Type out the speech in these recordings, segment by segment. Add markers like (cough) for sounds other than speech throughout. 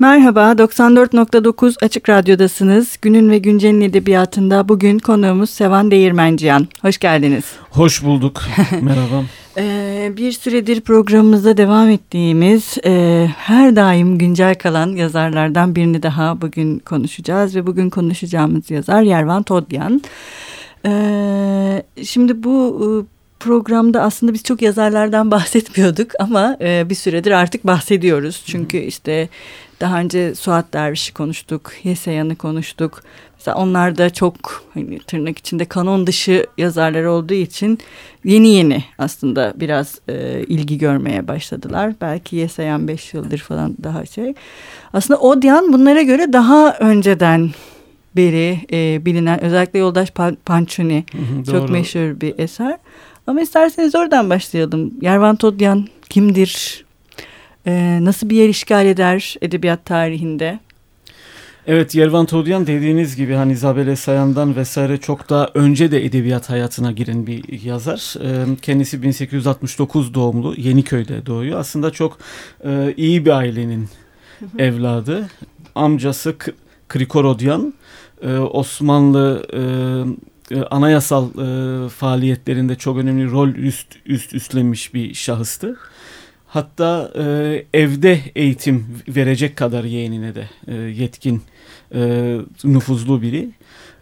Merhaba, 94.9 Açık Radyo'dasınız. Günün ve Güncel'in edebiyatında bugün konuğumuz Sevan Değirmenciyan. Hoş geldiniz. Hoş bulduk. (laughs) Merhaba. Ee, bir süredir programımızda devam ettiğimiz e, her daim güncel kalan yazarlardan birini daha bugün konuşacağız. Ve bugün konuşacağımız yazar Yervan Todyan. Ee, şimdi bu programda aslında biz çok yazarlardan (laughs) bahsetmiyorduk ama e, bir süredir artık bahsediyoruz. Çünkü işte daha önce Suat Derviş'i konuştuk, Yeseyan'ı konuştuk. Mesela onlar da çok hani, tırnak içinde kanon dışı yazarlar olduğu için yeni yeni aslında biraz e, ilgi görmeye başladılar. Belki Yeseyan beş yıldır falan daha şey. Aslında Odyan bunlara göre daha önceden beri e, bilinen özellikle Yoldaş Pançuni çok meşhur bir eser. Ama isterseniz oradan başlayalım. Yervan Todyan kimdir? Ee, nasıl bir yer işgal eder edebiyat tarihinde? Evet Yervan Todyan dediğiniz gibi hani Zabele Sayan'dan vesaire çok daha önce de edebiyat hayatına giren bir yazar. Ee, kendisi 1869 doğumlu Yeniköy'de doğuyor. Aslında çok e, iyi bir ailenin evladı. Amcası K Krikorodyan e, Osmanlı e, anayasal e, faaliyetlerinde çok önemli rol üst üst üstlenmiş bir şahıstı. Hatta e, evde eğitim verecek kadar yeğenine de e, yetkin e, nüfuzlu biri.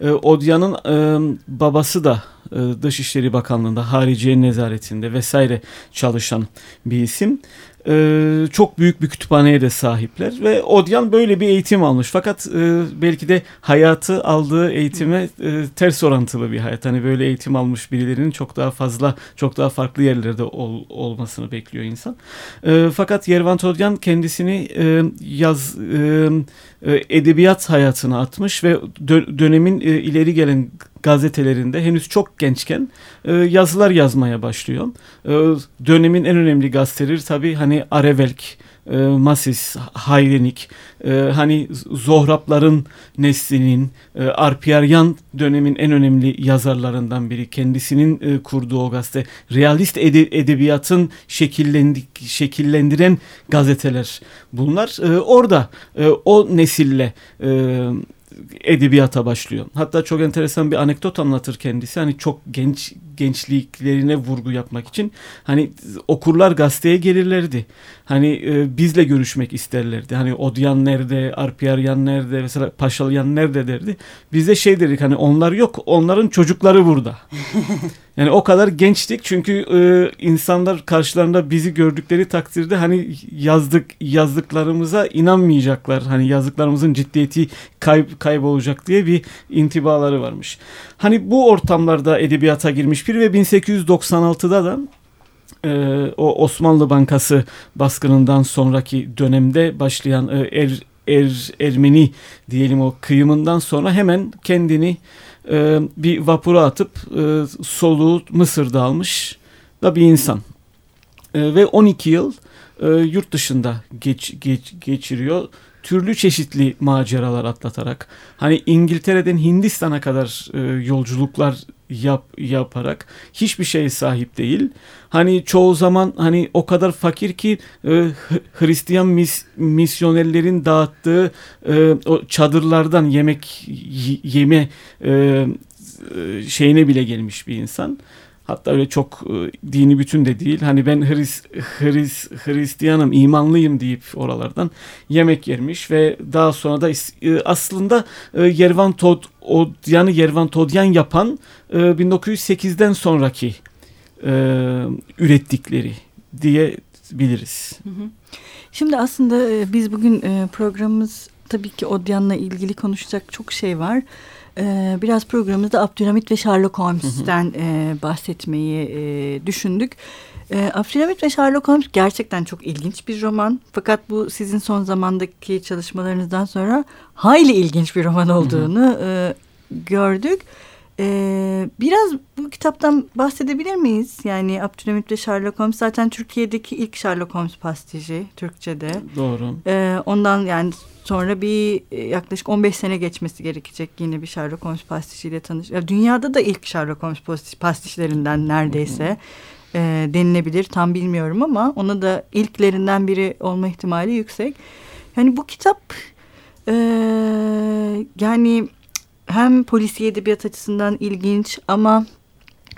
E, Odya'nın e, babası da e, Dışişleri Bakanlığı'nda, Hariciye Nezaretinde vesaire çalışan bir isim e, çok büyük bir kütüphaneye de sahipler ve Odyan böyle bir eğitim almış. Fakat e, belki de hayatı aldığı eğitime e, ters orantılı bir hayat. Hani böyle eğitim almış birilerinin çok daha fazla çok daha farklı yerlerde ol, olmasını bekliyor insan. E, fakat Yervant Odyan kendisini e, yaz e, e edebiyat hayatına atmış ve dö dönemin e, ileri gelen gazetelerinde henüz çok gençken e, yazılar yazmaya başlıyor. E, dönemin en önemli gazeteleri tabii hani Arevelk, e, Masis, Hayrenik, e, hani Zohrapların neslinin, e, Arpiyaryan dönemin en önemli yazarlarından biri. Kendisinin e, kurduğu o gazete. Realist ede, edebiyatın şekillendi, şekillendiren gazeteler bunlar. E, orada e, o nesille e, edebiyata başlıyor. Hatta çok enteresan bir anekdot anlatır kendisi. Hani çok genç gençliklerine vurgu yapmak için hani okurlar gazeteye gelirlerdi. Hani e, bizle görüşmek isterlerdi. Hani Odyan nerede, Arpiyaryan nerede, mesela Paşalyan nerede derdi. Biz de şey dedik hani onlar yok, onların çocukları burada. (laughs) yani o kadar gençtik çünkü e, insanlar karşılarında bizi gördükleri takdirde hani yazdık yazdıklarımıza inanmayacaklar. Hani yazdıklarımızın ciddiyeti kayb kaybolacak diye bir intibaları varmış. Hani bu ortamlarda edebiyata girmiş biri ve 1896'da da e, o Osmanlı Bankası baskınından sonraki dönemde başlayan e, er, er, Ermeni diyelim o kıyımından sonra hemen kendini e, bir vapura atıp e, soluğu Mısır'da almış da bir insan. E, ve 12 yıl e, yurt dışında geç, geç, geçiriyor türlü çeşitli maceralar atlatarak hani İngiltere'den Hindistan'a kadar e, yolculuklar yap, yaparak hiçbir şeye sahip değil. Hani çoğu zaman hani o kadar fakir ki e, Hristiyan mis, misyonerlerin dağıttığı e, o çadırlardan yemek yeme e, e, şeyine bile gelmiş bir insan. Hatta öyle çok e, dini bütün de değil. Hani ben Hris, Hris, Hristiyanım, imanlıyım deyip oralardan yemek yermiş ve daha sonra da e, aslında e, Yervan Tod Odyan'ı Yervan Todyan yapan 1908'den sonraki ürettikleri diye biliriz. Şimdi aslında biz bugün programımız tabii ki Odyan'la ilgili konuşacak çok şey var. Ee, biraz programımızda Abdülhamit ve Sherlock Holmes'ten e, bahsetmeyi e, düşündük. E, Abdülhamit ve Sherlock Holmes gerçekten çok ilginç bir roman. Fakat bu sizin son zamandaki çalışmalarınızdan sonra hayli ilginç bir roman olduğunu e, gördük. Ee, biraz bu kitaptan bahsedebilir miyiz? Yani Abdülhamit ve Sherlock Holmes zaten Türkiye'deki ilk Sherlock Holmes pastiji Türkçe'de. Doğru. Ee, ondan yani sonra bir e, yaklaşık 15 sene geçmesi gerekecek yine bir Sherlock Holmes pastijiyle tanış. Dünyada da ilk Sherlock Holmes pastişlerinden neredeyse e, denilebilir. Tam bilmiyorum ama ona da ilklerinden biri olma ihtimali yüksek. Yani bu kitap e, yani hem polisiye edebiyat açısından ilginç ama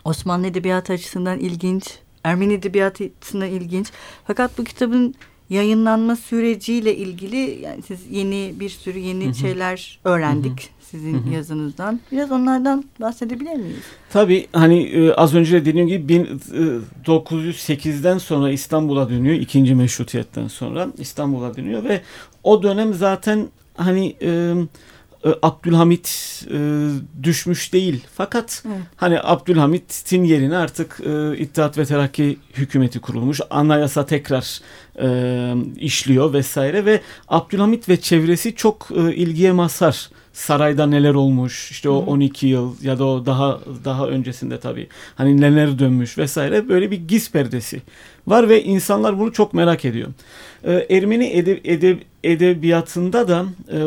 Osmanlı edebiyatı açısından ilginç, Ermeni edebiyatı açısından ilginç. Fakat bu kitabın yayınlanma süreciyle ilgili yani siz yeni bir sürü yeni hı hı. şeyler öğrendik. Hı hı sizin hı hı. yazınızdan. Biraz onlardan bahsedebilir miyiz? Tabii hani e, az önce de dediğim gibi 1908'den e, sonra İstanbul'a dönüyor. ikinci meşrutiyetten sonra İstanbul'a dönüyor ve o dönem zaten hani e, e, Abdülhamit e, düşmüş değil. Fakat evet. hani Abdülhamit'in yerine artık e, İttihat ve Terakki hükümeti kurulmuş. Anayasa tekrar e, işliyor vesaire ve Abdülhamit ve çevresi çok e, ilgiye mazhar sarayda neler olmuş işte o 12 yıl ya da o daha daha öncesinde tabii hani neler dönmüş vesaire böyle bir giz perdesi var ve insanlar bunu çok merak ediyor. Ee, Ermeni edeb, edeb, edebiyatında da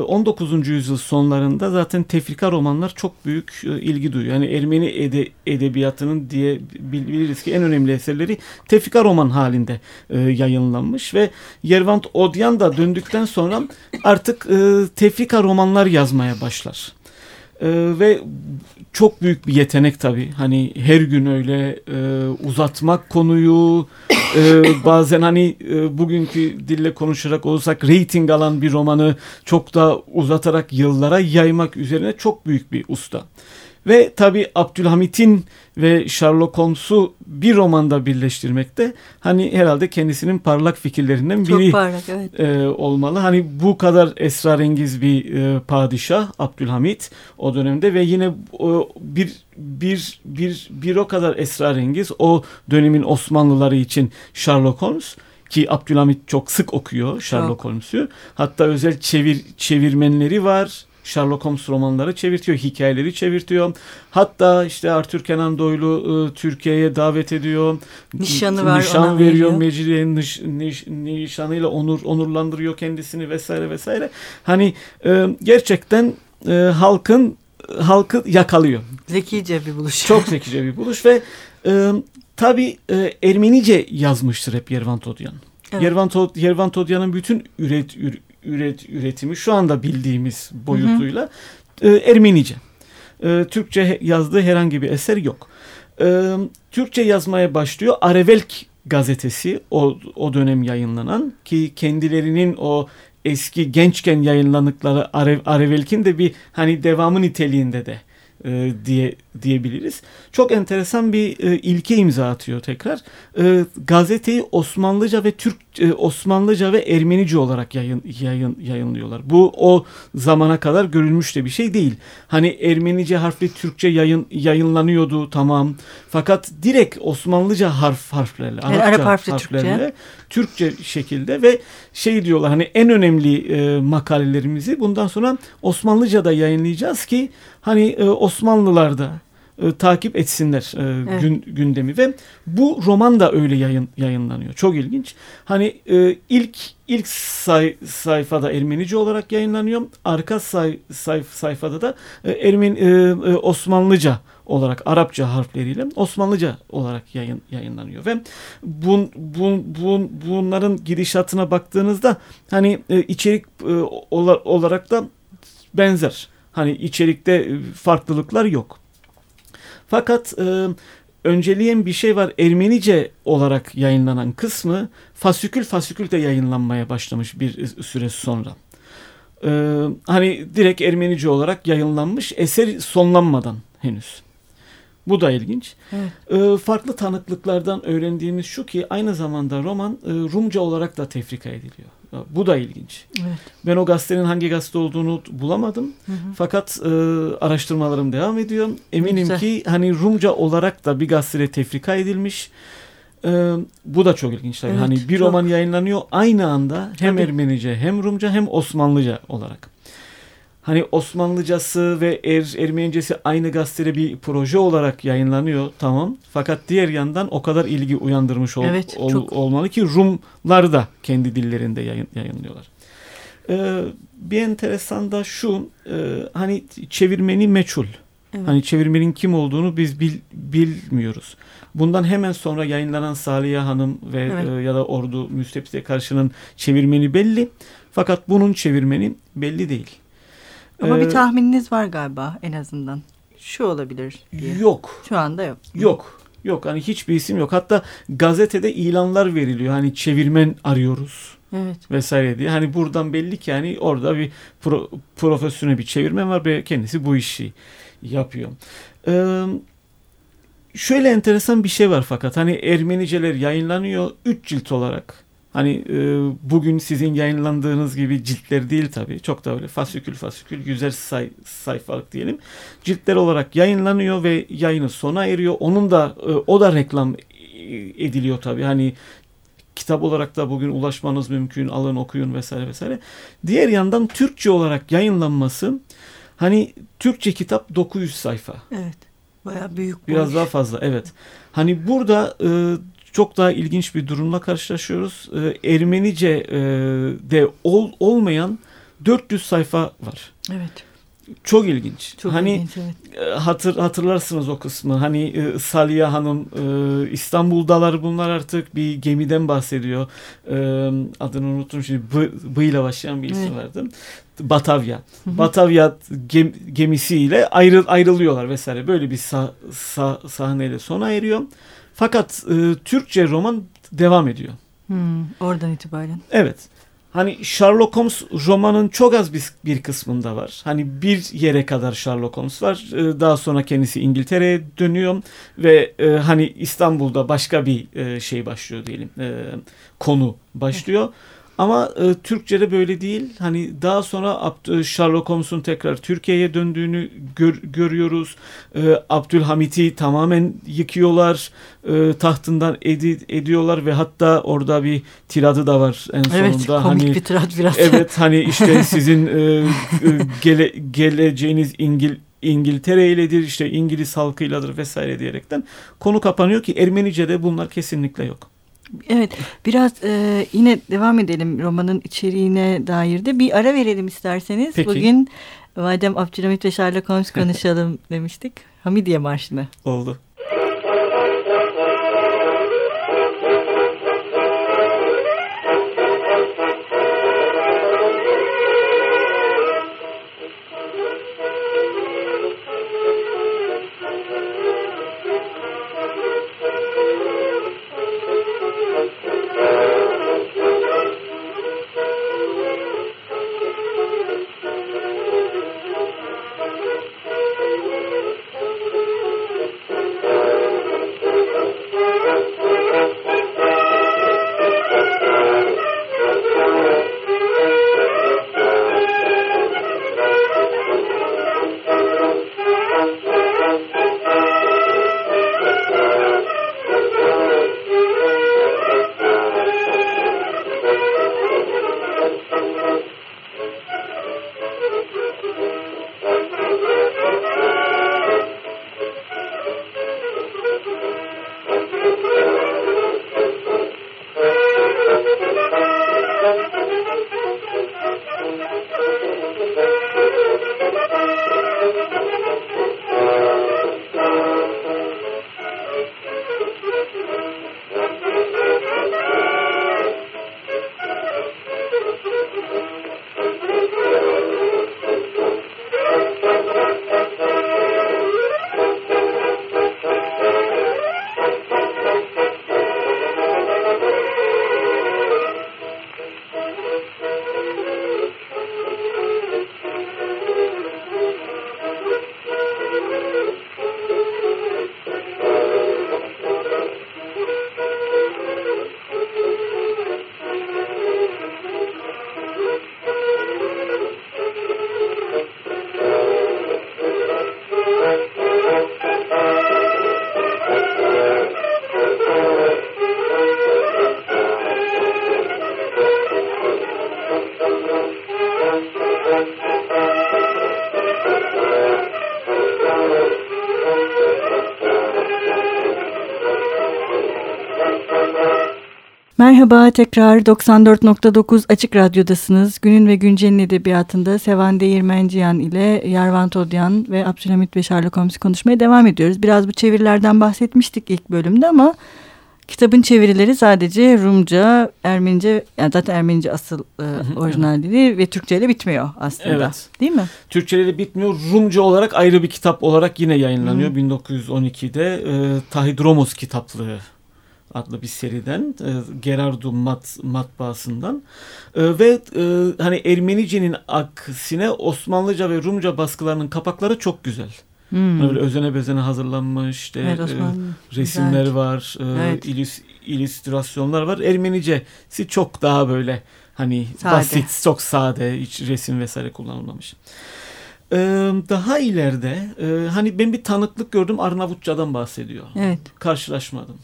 19. E, yüzyıl sonlarında zaten tefrika romanlar çok büyük e, ilgi duyuyor. Yani Ermeni ede, edebiyatının diye biliriz ki en önemli eserleri tefrika roman halinde e, yayınlanmış ve Yervant Odyan da döndükten sonra artık tefrika romanlar yazmaya başlar. Ee, ve çok büyük bir yetenek tabii. Hani her gün öyle e, uzatmak konuyu e, (coughs) bazen hani e, bugünkü dille konuşarak olursak rating alan bir romanı çok da uzatarak yıllara yaymak üzerine çok büyük bir usta. Ve tabi Abdülhamit'in ve Sherlock Holmes'u bir romanda birleştirmekte hani herhalde kendisinin parlak fikirlerinden biri Çok parlak, evet. e, olmalı. Hani bu kadar esrarengiz bir e, padişah Abdülhamit o dönemde ve yine o, bir bir bir bir o kadar esrarengiz o dönemin Osmanlıları için Sherlock Holmes ki Abdülhamit çok sık okuyor Sherlock Holmes'u. Hatta özel çevir çevirmenleri var Sherlock Holmes romanları çevirtiyor, hikayeleri çevirtiyor. Hatta işte Arthur Kenan Doyle'u e, Türkiye'ye davet ediyor. Nişanı var Nişan veriyor, Mecidiye'nin niş, niş, nişanıyla onur onurlandırıyor kendisini vesaire vesaire. Hani e, gerçekten e, halkın halkı yakalıyor. Zekice bir buluş. (laughs) Çok zekice bir buluş ve e, tabii e, Ermenice yazmıştır hep Yervan Todyan. Evet. Yervan, Tod, Yervan Todyan'ın bütün üret, üret, üretimi şu anda bildiğimiz boyutuyla hı hı. E, Ermenice. E, Türkçe yazdığı herhangi bir eser yok. E, Türkçe yazmaya başlıyor. Arevelk gazetesi o, o dönem yayınlanan ki kendilerinin o eski gençken yayınlanıkları Are, Arevelk'in de bir hani devamı niteliğinde de e, diye diyebiliriz. Çok enteresan bir e, ilke imza atıyor tekrar. E, gazeteyi Osmanlıca ve Türk e, Osmanlıca ve Ermenice olarak yayın, yayın yayınlıyorlar. Bu o zamana kadar görülmüş de bir şey değil. Hani Ermenice harfli Türkçe yayın yayınlanıyordu tamam. Fakat direkt Osmanlıca harf harflerle, Arapça Arap harfli harflerle Türkçe. Türkçe şekilde ve şey diyorlar hani en önemli e, makalelerimizi bundan sonra Osmanlıca'da yayınlayacağız ki hani e, Osmanlılarda e, takip etsinler e, evet. gün, gündemi ve bu roman da öyle yayın yayınlanıyor. Çok ilginç. Hani e, ilk ilk say, sayfada Ermenice olarak yayınlanıyor. Arka say, say, sayfada da e, Ermeni e, e, Osmanlıca olarak Arapça harfleriyle Osmanlıca olarak yayın, yayınlanıyor ve bun, bun, bun, bunların gidişatına baktığınızda hani e, içerik e, olarak da benzer. Hani içerikte e, farklılıklar yok. Fakat e, önceleyen bir şey var. Ermenice olarak yayınlanan kısmı fasikül fasikül de yayınlanmaya başlamış bir süre sonra. Ee, hani direkt Ermenice olarak yayınlanmış eser sonlanmadan henüz. Bu da ilginç. Evet. Ee, farklı tanıklıklardan öğrendiğimiz şu ki aynı zamanda roman e, Rumca olarak da tefrika ediliyor. Bu da ilginç. Evet. Ben o gazetenin hangi gazete olduğunu bulamadım. Hı hı. Fakat e, araştırmalarım devam ediyor. Eminim Güzel. ki hani Rumca olarak da bir gazetede tefrika edilmiş. E, bu da çok ilginç tabii. Evet, hani bir çok. roman yayınlanıyor aynı anda hem tabii. Ermenice hem Rumca hem Osmanlıca olarak hani Osmanlıcası ve er, Ermenicesi aynı gazetede bir proje olarak yayınlanıyor tamam. Fakat diğer yandan o kadar ilgi uyandırmış ol, evet, ol, çok... olmalı ki Rumlar da kendi dillerinde yayın, yayınlıyorlar. Ee, bir enteresan da şu e, hani çevirmeni meçhul. Evet. Hani çevirmenin kim olduğunu biz bil, bilmiyoruz. Bundan hemen sonra yayınlanan Saliye Hanım ve evet. e, ya da Ordu Müstepsi'ye karşının çevirmeni belli. Fakat bunun çevirmeni belli değil. Ama ee, bir tahmininiz var galiba en azından. Şu olabilir diye. Yok. Şu anda yok. Yok. Yok hani hiçbir isim yok. Hatta gazetede ilanlar veriliyor. Hani çevirmen arıyoruz. Evet. Vesaire diye. Hani buradan belli ki yani orada bir pro, profesyonel bir çevirmen var ve kendisi bu işi yapıyor. Ee, şöyle enteresan bir şey var fakat hani Ermeniceler yayınlanıyor 3 cilt olarak. Hani e, bugün sizin yayınlandığınız gibi ciltler değil tabii. Çok da öyle fasikül fasikül güzel say, sayfalık diyelim. Ciltler olarak yayınlanıyor ve yayını sona eriyor. Onun da e, o da reklam ediliyor tabii. Hani kitap olarak da bugün ulaşmanız mümkün. Alın okuyun vesaire vesaire. Diğer yandan Türkçe olarak yayınlanması hani Türkçe kitap 900 sayfa. Evet. Bayağı büyük. Biraz boş. daha fazla evet. Hani burada e, çok daha ilginç bir durumla karşılaşıyoruz. E, Ermenice e, de ol, olmayan 400 sayfa var. Evet. Çok ilginç. Çok hani ilginç, evet. E, hatır hatırlarsınız o kısmı. Hani e, Saliha Hanım e, İstanbul'dalar bunlar artık bir gemiden bahsediyor. E, adını unuttum şimdi. B, B ile başlayan bir isim evet. verdim. Batavya. Hı hı. Batavya gem, gemisiyle ayrı, ayrılıyorlar vesaire. Böyle bir sah, sah, sahneyle sona eriyor. Fakat e, Türkçe roman devam ediyor. Hmm, oradan itibaren. Evet. Hani Sherlock Holmes romanın çok az bir, bir kısmında var. Hani bir yere kadar Sherlock Holmes var. Ee, daha sonra kendisi İngiltere'ye dönüyor ve e, hani İstanbul'da başka bir e, şey başlıyor diyelim. E, konu başlıyor. Evet. Ama e, Türkçe'de böyle değil. Hani daha sonra e, Sherlock Holmes'un tekrar Türkiye'ye döndüğünü gör, görüyoruz. E, Abdülhamit'i tamamen yıkıyorlar. E, tahtından edi, ediyorlar ve hatta orada bir tiradı da var en sonunda. Evet komik hani, bir tirad biraz. Evet hani (laughs) işte sizin e, e, gele, geleceğiniz İngil İngiltere iledir işte İngiliz halkıyladır vesaire diyerekten konu kapanıyor ki Ermenice'de bunlar kesinlikle yok. Evet biraz e, yine devam edelim romanın içeriğine dair de bir ara verelim isterseniz. Peki. Bugün madem Abdülhamit ve Sherlock Holmes konuşalım (laughs) demiştik. Hamidiye Marşı'nı. Oldu. Merhaba tekrar 94.9 Açık Radyo'dasınız. Günün ve Güncel'in edebiyatında Sevan Değirmenciyan ile Yarvan Todyan ve Abdülhamit Sherlock Holmes konuşmaya devam ediyoruz. Biraz bu çevirilerden bahsetmiştik ilk bölümde ama kitabın çevirileri sadece Rumca, Ermenice, yani zaten Ermenice asıl e, orijinal dili ve Türkçe ile bitmiyor aslında. Evet. Değil mi? Türkçe ile bitmiyor. Rumca olarak ayrı bir kitap olarak yine yayınlanıyor. Hı. 1912'de e, Tahidromos kitaplığı adlı bir seriden e, Gerardum mat, matbaasından e, ve e, hani Ermenice'nin aksine Osmanlıca ve Rumca baskılarının kapakları çok güzel. Hmm. Böyle özene bezene hazırlanmış işte evet, e, resimler güzel. var, e, evet. ilüs, illüstrasyonlar var. Ermenicesi çok daha böyle hani sade. basit, çok sade, hiç resim vesaire kullanılmamış. Ee, daha ileride e, hani ben bir tanıklık gördüm Arnavutçadan bahsediyor. Evet. Karşılaşmadım.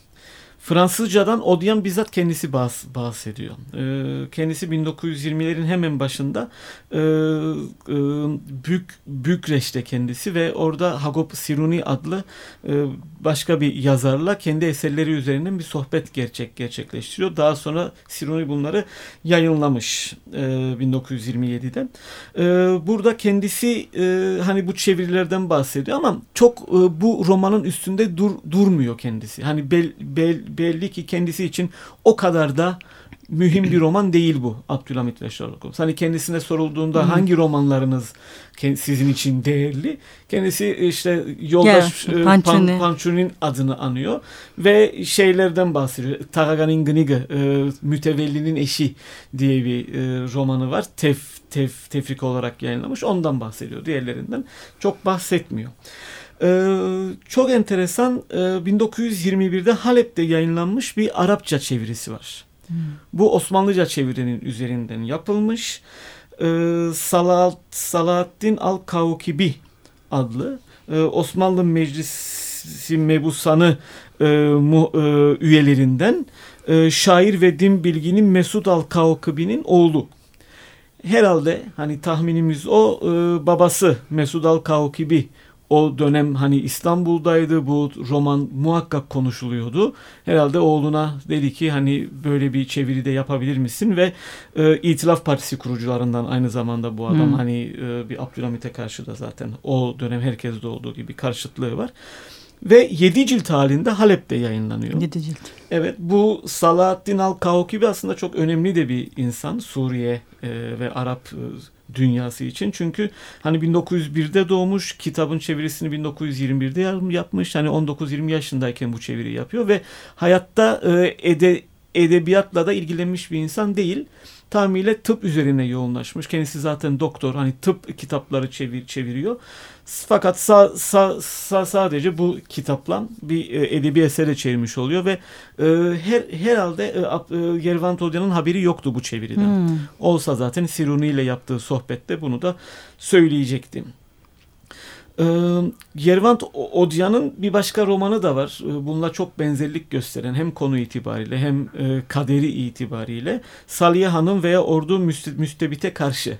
Fransızcadan Odian bizzat kendisi bahs bahsediyor. E, kendisi 1920'lerin hemen başında e, e, Bük, Bükreş'te kendisi ve orada Hagop Siruni adlı e, başka bir yazarla kendi eserleri üzerinden bir sohbet gerçek gerçekleştiriyor. Daha sonra Siruni bunları yayınlamış e, 1927'de. E, burada kendisi e, hani bu çevirilerden bahsediyor ama çok e, bu romanın üstünde dur, durmuyor kendisi. Hani bel, bel, belli ki kendisi için o kadar da mühim bir roman değil bu Abdülhamit ve Sherlock Holmes. Hani kendisine sorulduğunda hmm. hangi romanlarınız sizin için değerli? Kendisi işte yoldaş yeah, Pan, Panchuni'nin adını anıyor ve şeylerden bahsediyor. Taraganin Gniga, e, Mütevellinin Eşi diye bir e, romanı var. Tef, tef, tefrik olarak yayınlamış. Ondan bahsediyor. Diğerlerinden çok bahsetmiyor. Ee, çok enteresan e, 1921'de Halep'te yayınlanmış bir Arapça çevirisi var. Hmm. Bu Osmanlıca çevirinin üzerinden yapılmış. Ee, Salat, Salahaddin Al-Kaukibi adlı e, Osmanlı Meclisi Mebusanı e, mu, e, üyelerinden e, şair ve din bilginin Mesud Al-Kaukibi'nin oğlu. Herhalde hani tahminimiz o e, babası Mesud Al-Kaukibi o dönem hani İstanbul'daydı bu roman muhakkak konuşuluyordu. Herhalde oğluna dedi ki hani böyle bir çeviri de yapabilir misin ve e, İtilaf Partisi kurucularından aynı zamanda bu adam hmm. hani e, bir Abdülhamit'e karşı da zaten o dönem herkeste olduğu gibi karşıtlığı var. Ve 7 cilt halinde Halep'te yayınlanıyor. 7 cilt. Evet bu Salahaddin Al-Kaukibi aslında çok önemli de bir insan Suriye e, ve Arap e, dünyası için. Çünkü hani 1901'de doğmuş, kitabın çevirisini 1921'de yapmış. Hani 19-20 yaşındayken bu çeviri yapıyor ve hayatta e, ede, edebiyatla da ilgilenmiş bir insan değil tamamıyla tıp üzerine yoğunlaşmış. Kendisi zaten doktor. Hani tıp kitapları çevir, çeviriyor. Fakat sa, sa, sa, sadece bu kitapla bir e, edebi esere çevirmiş oluyor ve e, her herhalde e, e, Yervan Todya'nın haberi yoktu bu çeviriden. Hmm. Olsa zaten Siruni ile yaptığı sohbette bunu da söyleyecektim. Ee, Yervant Odya'nın bir başka romanı da var. Bununla çok benzerlik gösteren hem konu itibariyle hem kaderi itibariyle Saliye Hanım veya Ordu Müstebit'e karşı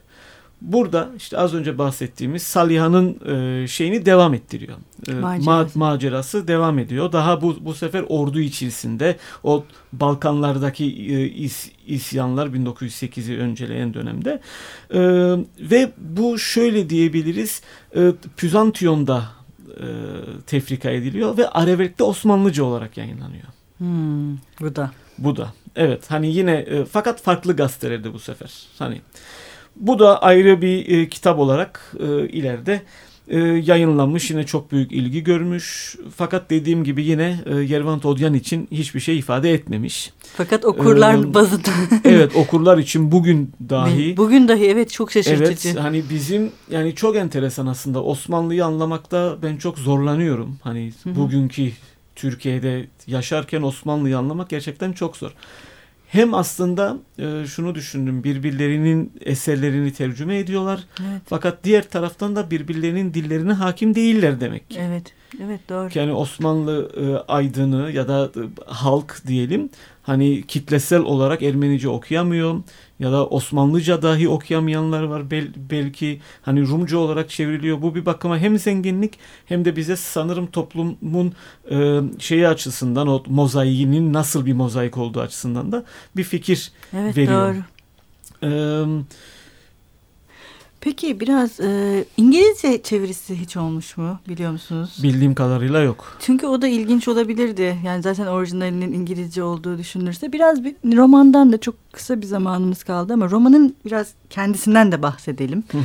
Burada işte az önce bahsettiğimiz Saliha'nın e, şeyini devam ettiriyor. E, macerası. Ma macerası devam ediyor. Daha bu bu sefer ordu içerisinde o Balkanlardaki e, is, isyanlar 1908'i önceleyen dönemde e, ve bu şöyle diyebiliriz e, Püzantiyon'da e, tefrika ediliyor ve Arevek'te Osmanlıca olarak yayınlanıyor. Hmm, bu da. Bu da. Evet hani yine e, fakat farklı gazetelerde bu sefer. Hani bu da ayrı bir e, kitap olarak e, ileride e, yayınlanmış. Yine çok büyük ilgi görmüş. Fakat dediğim gibi yine e, Yervant Odyan için hiçbir şey ifade etmemiş. Fakat okurlar ee, bazında. (laughs) evet (laughs) okurlar için bugün dahi. Bugün dahi evet çok şaşırtıcı. Evet hani bizim yani çok enteresan aslında Osmanlı'yı anlamakta ben çok zorlanıyorum. Hani Hı-hı. bugünkü Türkiye'de yaşarken Osmanlı'yı anlamak gerçekten çok zor hem aslında e, şunu düşündüm birbirlerinin eserlerini tercüme ediyorlar. Evet. Fakat diğer taraftan da birbirlerinin dillerine hakim değiller demek. Evet. Evet doğru. Yani Osmanlı e, aydını ya da e, halk diyelim hani kitlesel olarak Ermenice okuyamıyor ya da Osmanlıca dahi okuyamayanlar var Bel, belki hani Rumca olarak çevriliyor. Bu bir bakıma hem zenginlik hem de bize sanırım toplumun e, şeyi açısından o mozaiğinin nasıl bir mozaik olduğu açısından da bir fikir evet, veriyor. Evet doğru. Evet Peki biraz e, İngilizce çevirisi hiç olmuş mu biliyor musunuz? Bildiğim kadarıyla yok. Çünkü o da ilginç olabilirdi. Yani zaten orijinalinin İngilizce olduğu düşünülürse. Biraz bir romandan da çok kısa bir zamanımız kaldı ama romanın biraz kendisinden de bahsedelim. Hı hı.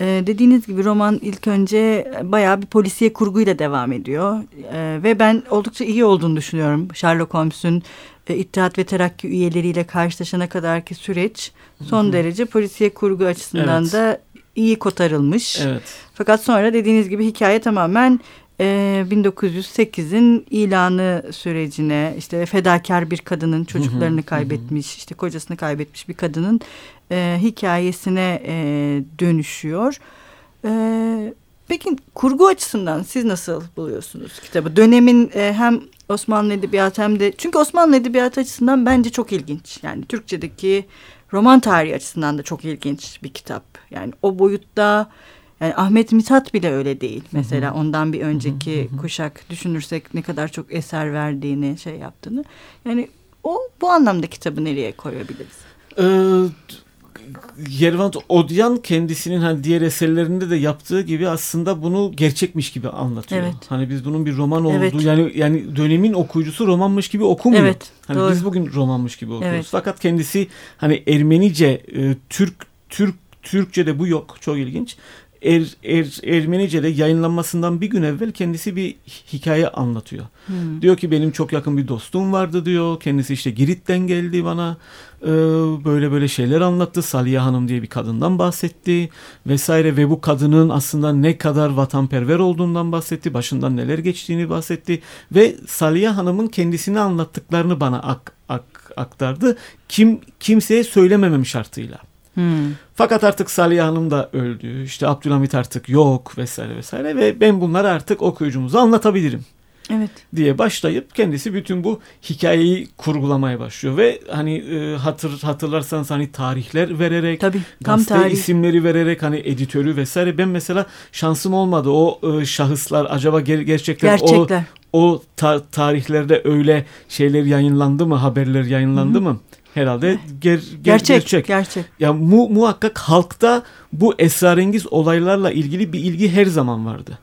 Ee, dediğiniz gibi roman ilk önce bayağı bir polisiye kurguyla devam ediyor. Ee, ve ben oldukça iyi olduğunu düşünüyorum. Sherlock Holmes'un e, İttihat ve Terakki üyeleriyle karşılaşana kadarki süreç son hı hı. derece polisiye kurgu açısından evet. da iyi kotarılmış. Evet. Fakat sonra dediğiniz gibi hikaye tamamen e, 1908'in ilanı sürecine işte fedakar bir kadının çocuklarını kaybetmiş işte kocasını kaybetmiş bir kadının e, hikayesine e, dönüşüyor. E, peki kurgu açısından siz nasıl buluyorsunuz kitabı? Dönemin e, hem Osmanlı Edebiyatı hem de çünkü Osmanlı Edebiyatı açısından bence çok ilginç. Yani Türkçedeki roman tarihi açısından da çok ilginç bir kitap. Yani o boyutta yani Ahmet Mithat bile öyle değil. Mesela ondan bir önceki kuşak düşünürsek ne kadar çok eser verdiğini, şey yaptığını. Yani o bu anlamda kitabı nereye koyabiliriz? Ee, Yervant Odyan kendisinin hani diğer eserlerinde de yaptığı gibi aslında bunu gerçekmiş gibi anlatıyor. Evet. Hani biz bunun bir roman olduğu evet. yani yani dönemin okuyucusu romanmış gibi okumuyor. Evet, hani doğru. biz bugün romanmış gibi okuyoruz. Evet. Fakat kendisi hani Ermenice, e, Türk Türk Türkçe'de bu yok. Çok ilginç. Er, er, Ermenice'de yayınlanmasından bir gün evvel kendisi bir hikaye anlatıyor. Hmm. Diyor ki benim çok yakın bir dostum vardı diyor. Kendisi işte Girit'ten geldi bana. Ee, böyle böyle şeyler anlattı. Saliha Hanım diye bir kadından bahsetti vesaire ve bu kadının aslında ne kadar vatanperver olduğundan bahsetti. Başından neler geçtiğini bahsetti ve Saliha Hanım'ın kendisini anlattıklarını bana ak, ak, aktardı. Kim kimseye söylememem şartıyla. Hmm. Fakat artık Salih Hanım da öldü. İşte Abdülhamit artık yok vesaire vesaire ve ben bunları artık okuyucumuza anlatabilirim. Evet. diye başlayıp kendisi bütün bu hikayeyi kurgulamaya başlıyor ve hani e, hatır hatırlarsanız hani tarihler vererek Tabii, tam gazete tarih. isimleri vererek hani editörü vesaire ben mesela şansım olmadı o e, şahıslar acaba ger gerçekten Gerçekler. o o ta tarihlerde öyle şeyler yayınlandı mı haberler yayınlandı Hı -hı. mı herhalde ger, ger, gerçek. Gerçek. gerçek. Ya mu, muhakkak halkta bu esrarengiz olaylarla ilgili bir ilgi her zaman vardı.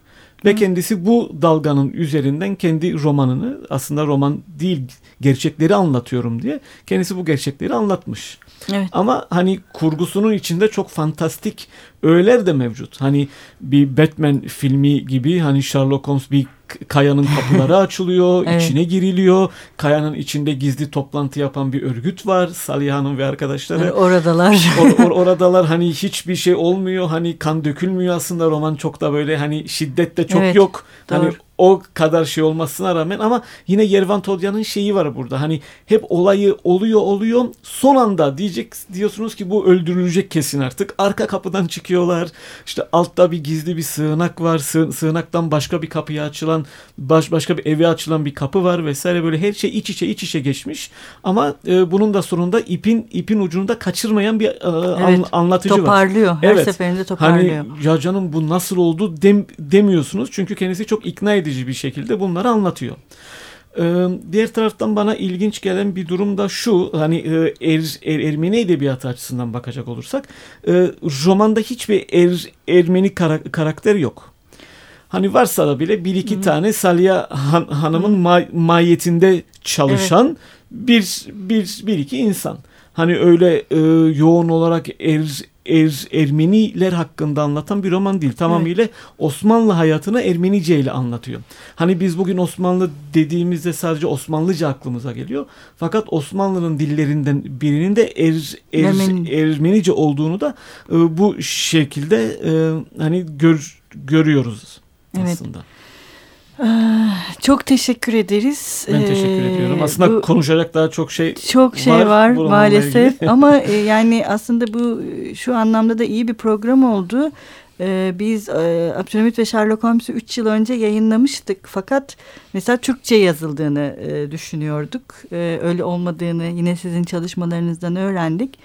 Ve Hı. kendisi bu dalganın üzerinden kendi romanını aslında roman değil gerçekleri anlatıyorum diye kendisi bu gerçekleri anlatmış. Evet. Ama hani kurgusunun içinde çok fantastik öğeler de mevcut. Hani bir Batman filmi gibi hani Sherlock Holmes bir kayanın kapıları açılıyor, (laughs) evet. içine giriliyor. Kayanın içinde gizli toplantı yapan bir örgüt var. Saliha Hanım ve arkadaşları. Yani oradalar. or, or, oradalar hani hiçbir şey olmuyor. Hani kan dökülmüyor aslında roman çok da böyle hani şiddet de çok evet, yok. Hani doğru. Hani o kadar şey olmasına rağmen ama yine Yervan Todya'nın şeyi var burada. Hani hep olayı oluyor oluyor. Son anda diyecek diyorsunuz ki bu öldürülecek kesin artık. Arka kapıdan çıkıyorlar. İşte altta bir gizli bir sığınak var. Sığ, sığınaktan başka bir kapıya açılan baş, başka bir eve açılan bir kapı var vesaire böyle her şey iç içe iç içe geçmiş. Ama e, bunun da sonunda ipin ipin ucunda kaçırmayan bir e, evet, an, anlatıcı toparlıyor. var. Her evet. seferinde toparlıyor. Hani ya canım bu nasıl oldu dem, demiyorsunuz. Çünkü kendisi çok ikna edici bir şekilde bunları anlatıyor. Ee, diğer taraftan bana ilginç gelen bir durum da şu hani e, er, er, Ermeni edebiyatı açısından bakacak olursak e, romanda hiçbir er, Ermeni kara, karakter yok. Hani varsa da bile bir iki Hı. tane Salya Han, Hanım'ın ma, mahiyetinde çalışan evet. bir, bir, bir iki insan. Hani öyle e, yoğun olarak er, er, Ermeniler hakkında anlatan bir roman değil. Tamamıyla evet. Osmanlı hayatını Ermenice ile anlatıyor. Hani biz bugün Osmanlı dediğimizde sadece Osmanlıca aklımıza geliyor. Fakat Osmanlı'nın dillerinden birinin de er, er, Ermeni. Ermenice olduğunu da e, bu şekilde e, hani gör, görüyoruz evet. aslında. Ah, çok teşekkür ederiz. Ben teşekkür ee, ediyorum. Aslında bu, konuşacak daha çok şey çok şey var, var maalesef. Ama (laughs) e, yani aslında bu şu anlamda da iyi bir program oldu. Ee, biz e, Abdülhamit ve Sherlock Holmes'u 3 yıl önce yayınlamıştık. Fakat mesela Türkçe yazıldığını e, düşünüyorduk. E, öyle olmadığını yine sizin çalışmalarınızdan öğrendik.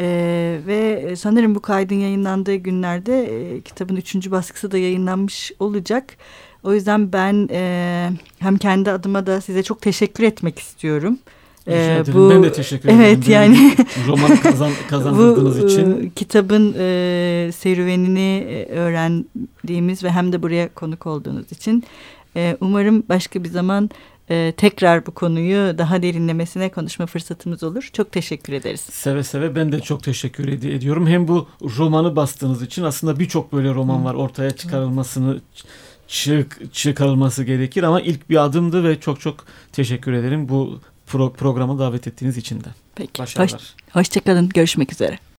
Ee, ve sanırım bu kaydın yayınlandığı günlerde e, kitabın üçüncü baskısı da yayınlanmış olacak. O yüzden ben e, hem kendi adıma da size çok teşekkür etmek istiyorum. Ee, bu, ben de teşekkür ederim. Evet yani romanı kazan, (laughs) kazandırdığınız bu, için. E, kitabın e, serüvenini e, öğrendiğimiz ve hem de buraya konuk olduğunuz için e, umarım başka bir zaman e, tekrar bu konuyu daha derinlemesine konuşma fırsatımız olur. Çok teşekkür ederiz. Seve seve ben de çok teşekkür ed ediyorum. Hem bu romanı bastığınız için aslında birçok böyle roman var ortaya çıkarılmasını çık, çıkarılması gerekir ama ilk bir adımdı ve çok çok teşekkür ederim bu pro programa davet ettiğiniz için de. Peki. Başarılar. Hoş, hoşçakalın. Görüşmek üzere.